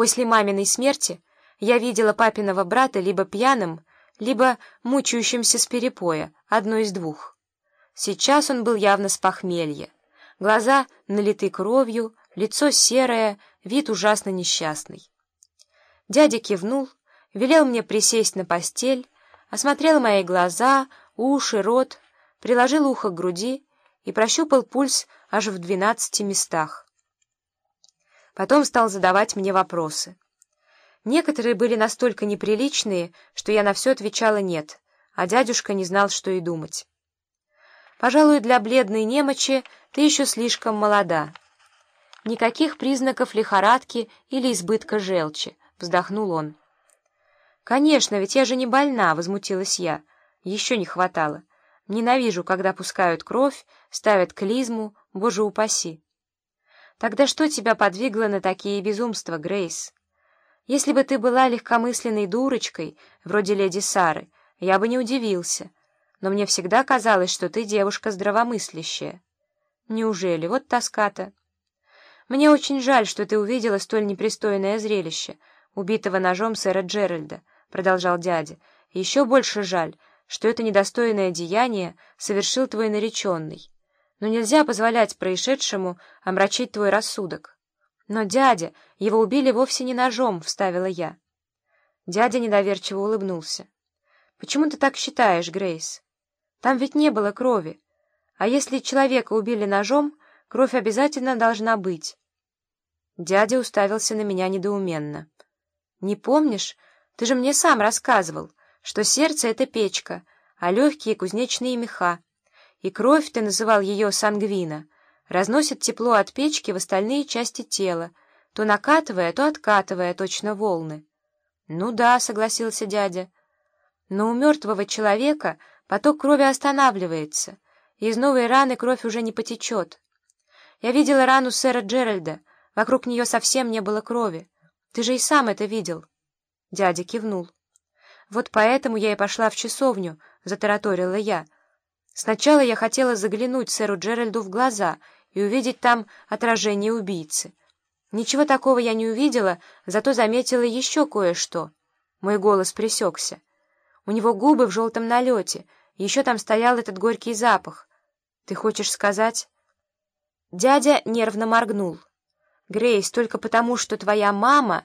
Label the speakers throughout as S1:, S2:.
S1: После маминой смерти я видела папиного брата либо пьяным, либо мучающимся с перепоя, одно из двух. Сейчас он был явно с похмелья. Глаза налиты кровью, лицо серое, вид ужасно несчастный. Дядя кивнул, велел мне присесть на постель, осмотрел мои глаза, уши, рот, приложил ухо к груди и прощупал пульс аж в двенадцати местах. Потом стал задавать мне вопросы. Некоторые были настолько неприличные, что я на все отвечала «нет», а дядюшка не знал, что и думать. «Пожалуй, для бледной немочи ты еще слишком молода. Никаких признаков лихорадки или избытка желчи», — вздохнул он. «Конечно, ведь я же не больна», — возмутилась я. «Еще не хватало. Ненавижу, когда пускают кровь, ставят клизму, боже упаси». «Тогда что тебя подвигло на такие безумства, Грейс? Если бы ты была легкомысленной дурочкой, вроде леди Сары, я бы не удивился. Но мне всегда казалось, что ты девушка здравомыслящая». «Неужели? Вот тоска-то». «Мне очень жаль, что ты увидела столь непристойное зрелище, убитого ножом сэра Джеральда», — продолжал дядя. «Еще больше жаль, что это недостойное деяние совершил твой нареченный». Но нельзя позволять происшедшему омрачить твой рассудок. Но, дядя, его убили вовсе не ножом, — вставила я. Дядя недоверчиво улыбнулся. Почему ты так считаешь, Грейс? Там ведь не было крови. А если человека убили ножом, кровь обязательно должна быть. Дядя уставился на меня недоуменно. «Не помнишь? Ты же мне сам рассказывал, что сердце — это печка, а легкие — кузнечные меха и кровь, ты называл ее сангвина, разносит тепло от печки в остальные части тела, то накатывая, то откатывая точно волны. «Ну да», — согласился дядя, — «но у мертвого человека поток крови останавливается, и из новой раны кровь уже не потечет. Я видела рану сэра Джеральда, вокруг нее совсем не было крови. Ты же и сам это видел». Дядя кивнул. «Вот поэтому я и пошла в часовню», — затараторила я, — Сначала я хотела заглянуть сэру Джеральду в глаза и увидеть там отражение убийцы. Ничего такого я не увидела, зато заметила еще кое-что. Мой голос пресекся. У него губы в желтом налете, еще там стоял этот горький запах. Ты хочешь сказать... Дядя нервно моргнул. «Грейс, только потому, что твоя мама...»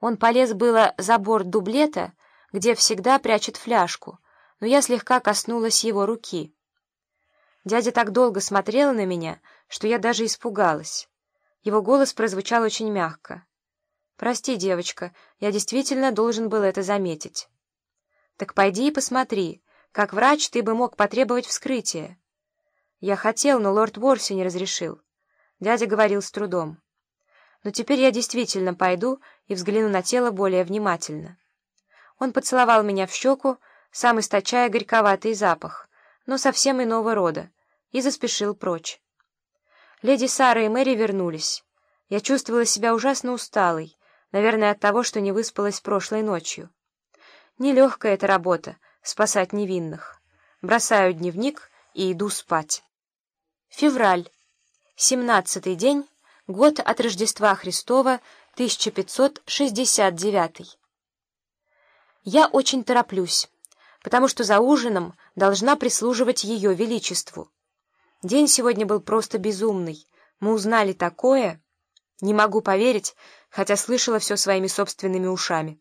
S1: Он полез было за борт дублета, где всегда прячет фляжку — но я слегка коснулась его руки. Дядя так долго смотрел на меня, что я даже испугалась. Его голос прозвучал очень мягко. «Прости, девочка, я действительно должен был это заметить». «Так пойди и посмотри. Как врач ты бы мог потребовать вскрытия». «Я хотел, но лорд Ворси не разрешил». Дядя говорил с трудом. «Но теперь я действительно пойду и взгляну на тело более внимательно». Он поцеловал меня в щеку, сам источая горьковатый запах, но совсем иного рода, и заспешил прочь. Леди Сара и Мэри вернулись. Я чувствовала себя ужасно усталой, наверное, от того, что не выспалась прошлой ночью. Нелегкая эта работа — спасать невинных. Бросаю дневник и иду спать. Февраль. Семнадцатый день, год от Рождества Христова, 1569. Я очень тороплюсь потому что за ужином должна прислуживать ее величеству. День сегодня был просто безумный. Мы узнали такое... Не могу поверить, хотя слышала все своими собственными ушами.